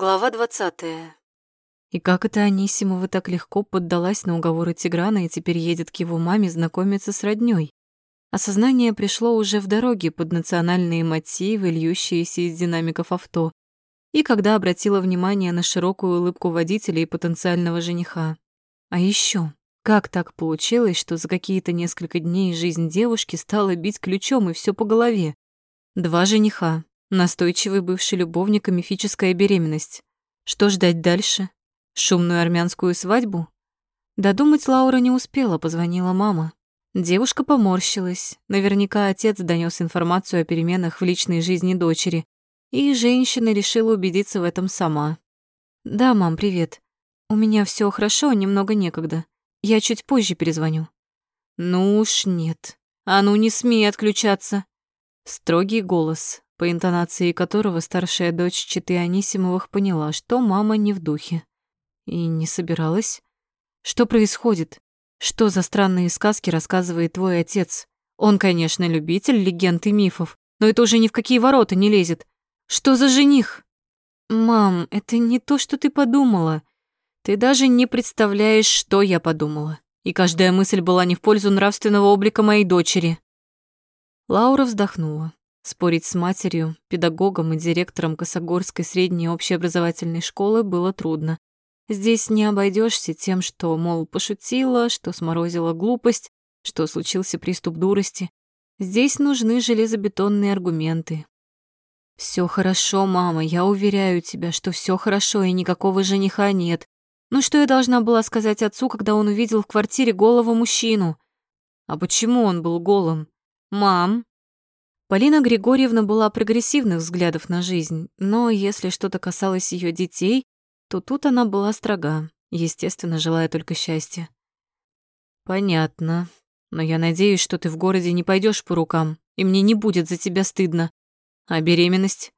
Глава двадцатая. И как это Анисимова так легко поддалась на уговоры Тиграна и теперь едет к его маме знакомиться с роднёй? Осознание пришло уже в дороге под национальные мотивы, льющиеся из динамиков авто, и когда обратила внимание на широкую улыбку водителя и потенциального жениха. А еще, как так получилось, что за какие-то несколько дней жизнь девушки стала бить ключом и все по голове? Два жениха, настойчивый бывший любовник и мифическая беременность. Что ждать дальше? Шумную армянскую свадьбу? Додумать Лаура не успела, позвонила мама. Девушка поморщилась. Наверняка отец донес информацию о переменах в личной жизни дочери, и женщина решила убедиться в этом сама. «Да, мам, привет. У меня все хорошо, немного некогда. Я чуть позже перезвоню». «Ну уж нет. А ну не смей отключаться!» Строгий голос, по интонации которого старшая дочь Читы Анисимовых поняла, что мама не в духе. И не собиралась. Что происходит? Что за странные сказки рассказывает твой отец? Он, конечно, любитель легенд и мифов, но это уже ни в какие ворота не лезет. Что за жених? Мам, это не то, что ты подумала. Ты даже не представляешь, что я подумала. И каждая мысль была не в пользу нравственного облика моей дочери. Лаура вздохнула. Спорить с матерью, педагогом и директором Косогорской средней общеобразовательной школы было трудно. Здесь не обойдешься тем, что, мол, пошутила, что сморозила глупость, что случился приступ дурости. Здесь нужны железобетонные аргументы. Все хорошо, мама, я уверяю тебя, что все хорошо и никакого жениха нет. Ну что я должна была сказать отцу, когда он увидел в квартире голого мужчину? А почему он был голым? Мам, Полина Григорьевна была прогрессивных взглядов на жизнь, но если что-то касалось ее детей, то тут она была строга, естественно, желая только счастья. «Понятно. Но я надеюсь, что ты в городе не пойдешь по рукам, и мне не будет за тебя стыдно. А беременность?»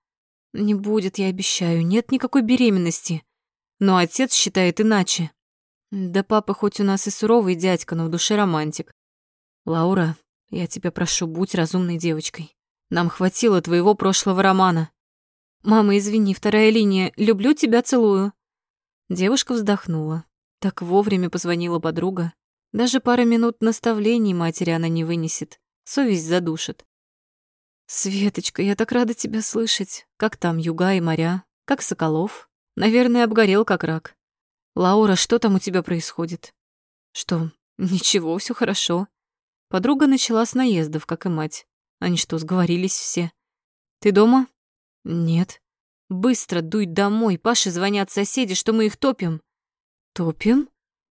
«Не будет, я обещаю. Нет никакой беременности. Но отец считает иначе. Да папа хоть у нас и суровый дядька, но в душе романтик. Лаура, я тебя прошу, будь разумной девочкой. Нам хватило твоего прошлого романа. Мама, извини, вторая линия. Люблю тебя, целую. Девушка вздохнула. Так вовремя позвонила подруга. Даже пара минут наставлений матери она не вынесет. Совесть задушит. «Светочка, я так рада тебя слышать. Как там юга и моря? Как Соколов? Наверное, обгорел как рак. Лаура, что там у тебя происходит?» «Что? Ничего, все хорошо». Подруга начала с наездов, как и мать. Они что, сговорились все? «Ты дома?» «Нет». Быстро дуй домой, Паше звонят соседи, что мы их топим. Топим?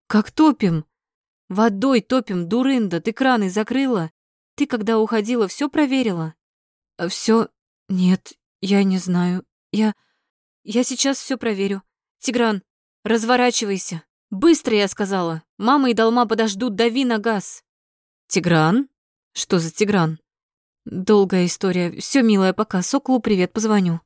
Как топим? Водой топим, дурында, ты краны закрыла? Ты, когда уходила, все проверила? А все? Нет, я не знаю. Я... Я сейчас все проверю. Тигран, разворачивайся. Быстро, я сказала. Мама и Долма подождут, дави на газ. Тигран? Что за Тигран? Долгая история. Все, милая, пока. Соколу привет, позвоню.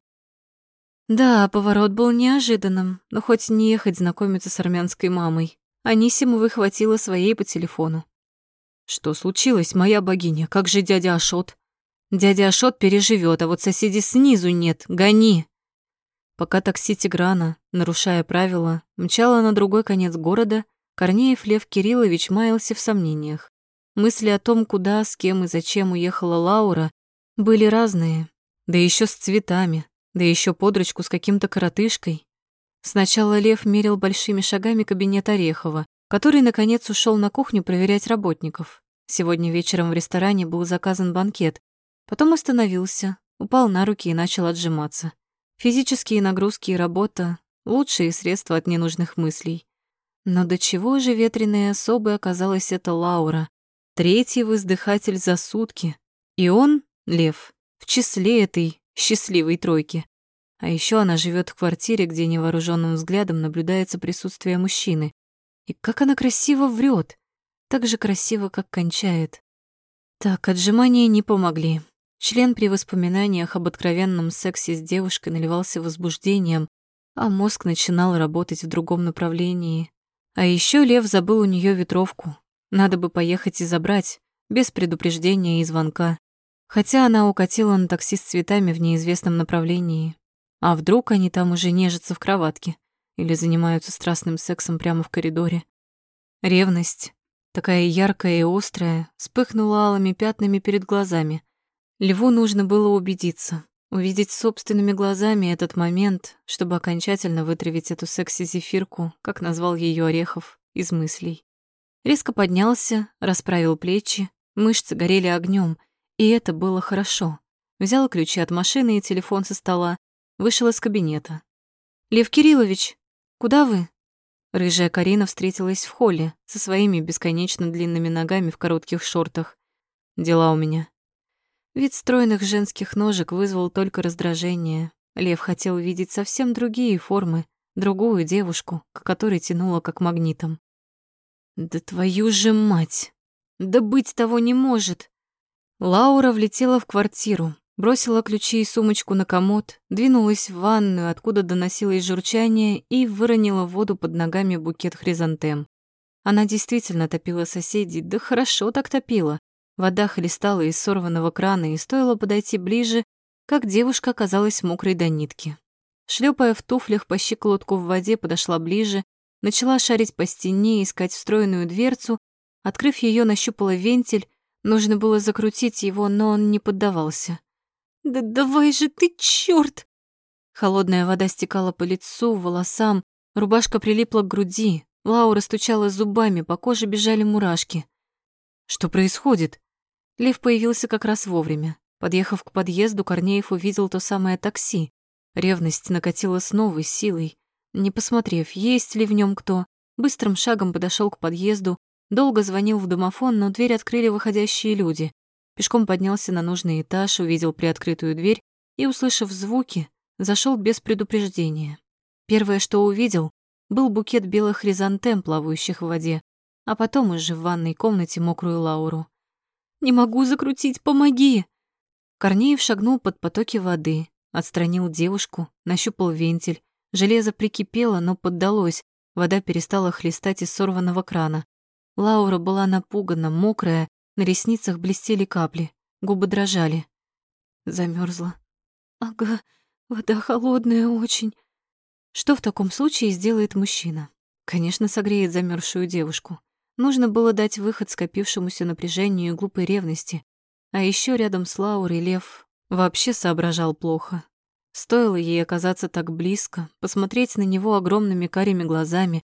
Да, поворот был неожиданным, но хоть не ехать знакомиться с армянской мамой. Анисиму выхватила своей по телефону. «Что случилось, моя богиня? Как же дядя Ашот?» «Дядя Ашот переживет, а вот соседи снизу нет. Гони!» Пока такси Тиграна, нарушая правила, мчало на другой конец города, Корнеев Лев Кириллович маялся в сомнениях. Мысли о том, куда, с кем и зачем уехала Лаура, были разные, да еще с цветами, да еще под ручку с каким-то коротышкой. Сначала Лев мерил большими шагами кабинет Орехова, который, наконец, ушел на кухню проверять работников. Сегодня вечером в ресторане был заказан банкет. Потом остановился, упал на руки и начал отжиматься. Физические нагрузки и работа — лучшие средства от ненужных мыслей. Но до чего же ветреной особой оказалась эта Лаура? Третий воздыхатель за сутки. И он, Лев, в числе этой счастливой тройки. А еще она живет в квартире, где невооруженным взглядом наблюдается присутствие мужчины. И как она красиво врет, так же красиво, как кончает. Так, отжимания не помогли. Член при воспоминаниях об откровенном сексе с девушкой наливался возбуждением, а мозг начинал работать в другом направлении. А еще Лев забыл у нее ветровку. Надо бы поехать и забрать, без предупреждения и звонка хотя она укатила на такси с цветами в неизвестном направлении. А вдруг они там уже нежатся в кроватке или занимаются страстным сексом прямо в коридоре? Ревность, такая яркая и острая, вспыхнула алыми пятнами перед глазами. Льву нужно было убедиться, увидеть собственными глазами этот момент, чтобы окончательно вытравить эту секси-зефирку, как назвал ее Орехов, из мыслей. Резко поднялся, расправил плечи, мышцы горели огнем, и это было хорошо. Взял ключи от машины и телефон со стола, вышел из кабинета. «Лев Кириллович, куда вы?» Рыжая Карина встретилась в холле со своими бесконечно длинными ногами в коротких шортах. «Дела у меня». Вид стройных женских ножек вызвал только раздражение. Лев хотел видеть совсем другие формы, другую девушку, к которой тянуло как магнитом. Да твою же мать! Да быть того не может! Лаура влетела в квартиру, бросила ключи и сумочку на комод, двинулась в ванную, откуда доносилось журчание, и выронила в воду под ногами букет хризантем. Она действительно топила соседей, да хорошо так топила. Вода хлестала из сорванного крана, и стоило подойти ближе, как девушка оказалась мокрой до нитки. Шлепая в туфлях по щиколотку в воде, подошла ближе, Начала шарить по стене, искать встроенную дверцу. Открыв ее, нащупала вентиль. Нужно было закрутить его, но он не поддавался. «Да давай же ты, чёрт!» Холодная вода стекала по лицу, волосам, рубашка прилипла к груди. Лаура стучала зубами, по коже бежали мурашки. «Что происходит?» Лев появился как раз вовремя. Подъехав к подъезду, Корнеев увидел то самое такси. Ревность накатила с новой силой. Не посмотрев, есть ли в нем кто, быстрым шагом подошел к подъезду, долго звонил в домофон, но дверь открыли выходящие люди. Пешком поднялся на нужный этаж, увидел приоткрытую дверь и, услышав звуки, зашел без предупреждения. Первое, что увидел, был букет белых хризантем, плавающих в воде, а потом уже в ванной комнате мокрую Лауру. «Не могу закрутить, помоги!» Корнеев шагнул под потоки воды, отстранил девушку, нащупал вентиль, Железо прикипело, но поддалось. Вода перестала хлестать из сорванного крана. Лаура была напугана, мокрая, на ресницах блестели капли, губы дрожали. Замерзла. Ага, вода холодная очень. Что в таком случае сделает мужчина? Конечно, согреет замерзшую девушку. Нужно было дать выход скопившемуся напряжению и глупой ревности. А еще рядом с Лаурой Лев вообще соображал плохо. Стоило ей оказаться так близко, посмотреть на него огромными карими глазами,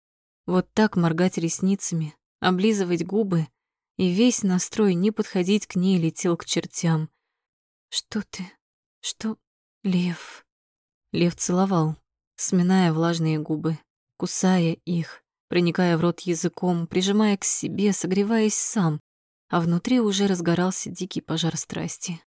вот так моргать ресницами, облизывать губы, и весь настрой не подходить к ней летел к чертям. «Что ты? Что? Лев?» Лев целовал, сминая влажные губы, кусая их, проникая в рот языком, прижимая к себе, согреваясь сам, а внутри уже разгорался дикий пожар страсти.